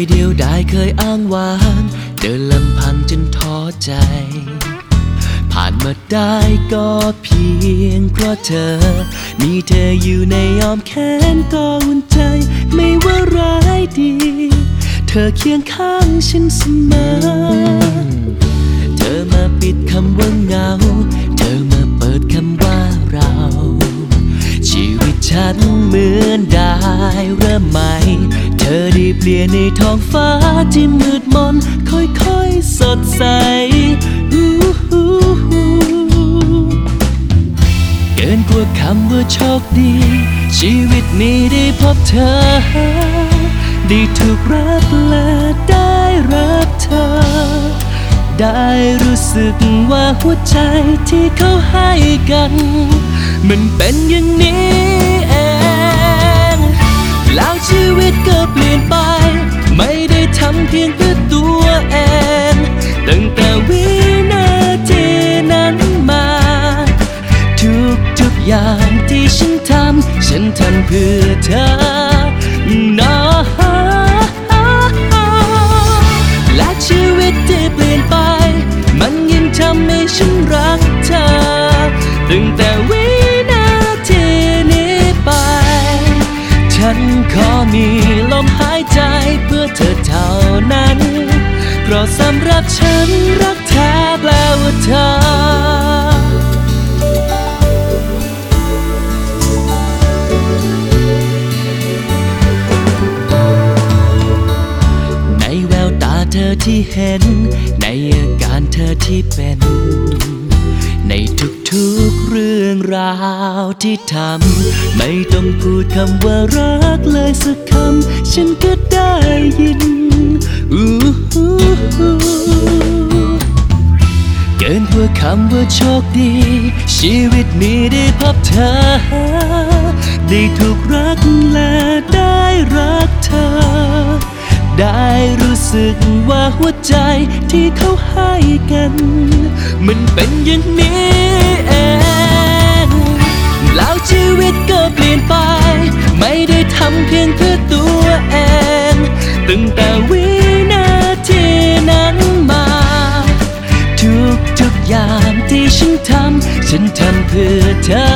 ยเดียวดายเคยอ้างว้าง เดินลำพังจนท้อใจ ผ่านมาได้ก็เพียงเพราะเธอ มีเธออยู่ในอ้อมแขนก็อุ่นใจ ไม่ว่าร้ายดี เธอเคียงข้างฉันเสมอ เธอมาปิดคำว่าเหงา เธอมาเปิดคำว่าเรา ชีวิตฉันเหมือนได้เริ่มใหม่ เปลี่ยนในท้องฟ้าที่มืดมน ค่อยๆ สดใสเกินกว่าคำว่าโชคดี ชีวิตนี้ได้พบเธอ ได้ถูกรักและได้รักเธอ ได้รู้สึกว่าหัวใจที่เขาให้กัน มันเป็นอย่างนี้เอง แล้วชีวิตก็เปลี่ยนไป เพียงเพื่อตัวเอง ตั้งแต่วินาทีนั้นมา ทุกทุกๆอย่างที่ฉันทำ ฉันทำเพื่อเธอนะและชีวิตที่เปลี่ยนไป มันยิ่งทำให้ฉันรักเธอ ตั้งแต่วินาทีนี้ไป ฉันขอมีลมหายใจเพื่อเธอเท่านั้น ราะสำหรับฉันรักแท้แปลว่าเธอ ในแววตาเธอที่เห็น ในอาการเธอที่เป็น ในทุกๆเรื่องราวที่ทำ ไม่ต้องพูดคำว่ารักเลยสักคำ ฉันก็ได้ยินอู้ โชคดี ชีวิตนี้ได้พบเธอ ได้ถูกรักและได้รักเธอ ได้รู้สึกว่าหัวใจที่เขาให้กัน มันเป็นอย่างนี้ ธอ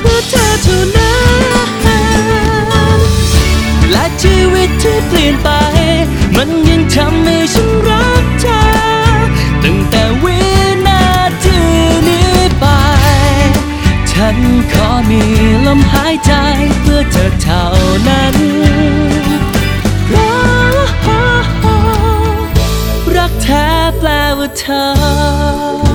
เพื่อเธอเท่านั้นและชีวิตที่เปลี่ยนไป มันยังทำให้ฉันรักเธอ ตั้งแต่วินาทีนี้ไป ฉันขอมีลมหายใจเพื่อเธอเท่านั้นรักแท้แปลว่าเธอ